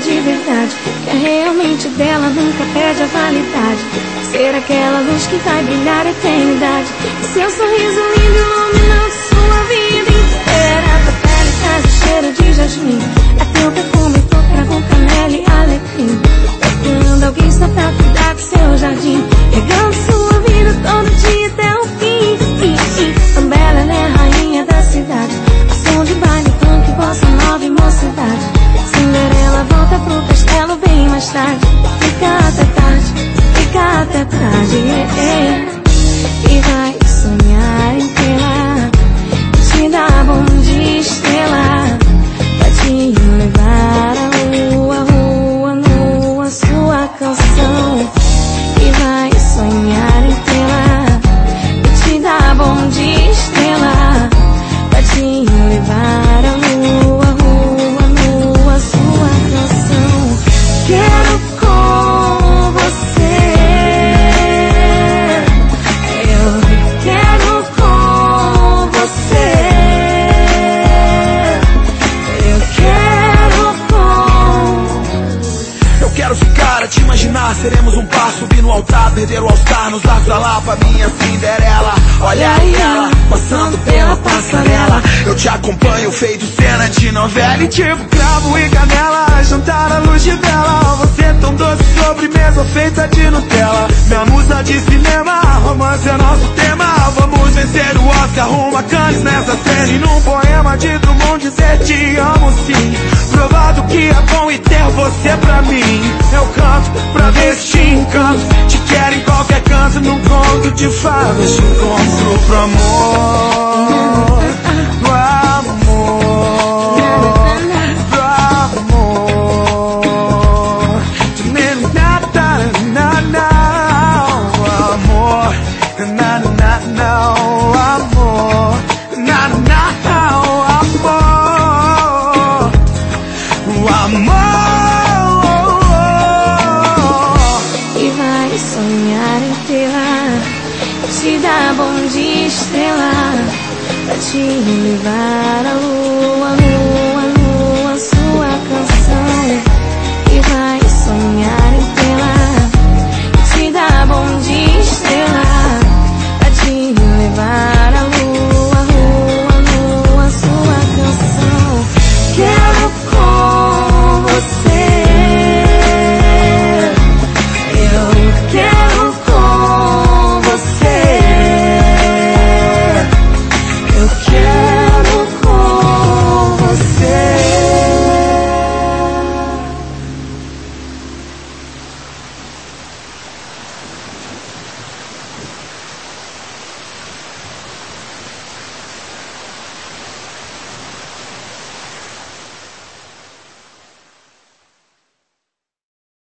de verdade. Que é realmente dela nunca perde a validade. Ser aquela luz que vai brilhar a eternidade. Seu sorriso lindo iluminando sua vida inteira. Tua pele traz o cheiro de jasmim. Fica até tarde, fica até tarde. Yeah, yeah. E vai sonhar par, subir no altar, perder o all-star, nos largos da Lapa, minha Cinderela. Olha aí ela, passando pela passarela. Eu te acompanho, feito cena de novela e tipo cravo e canela. Jantar à luz de vela, você tão doce, sobremesa feita de Nutella. Minha musa de cinema, romance é nosso tema. Vamos vencer o Oscar, rumo a Cannes nessa série. Num poema de Drummond dizer te amo sim. Provado que é bom e ter você pra mim. Eu canto pra ver se te encanto. Te quero em qualquer canto, num conto de fadas. Te encontro. Pro amor. E sonhar em tê-la Te dar bom dia, estrela Pra te levar à lua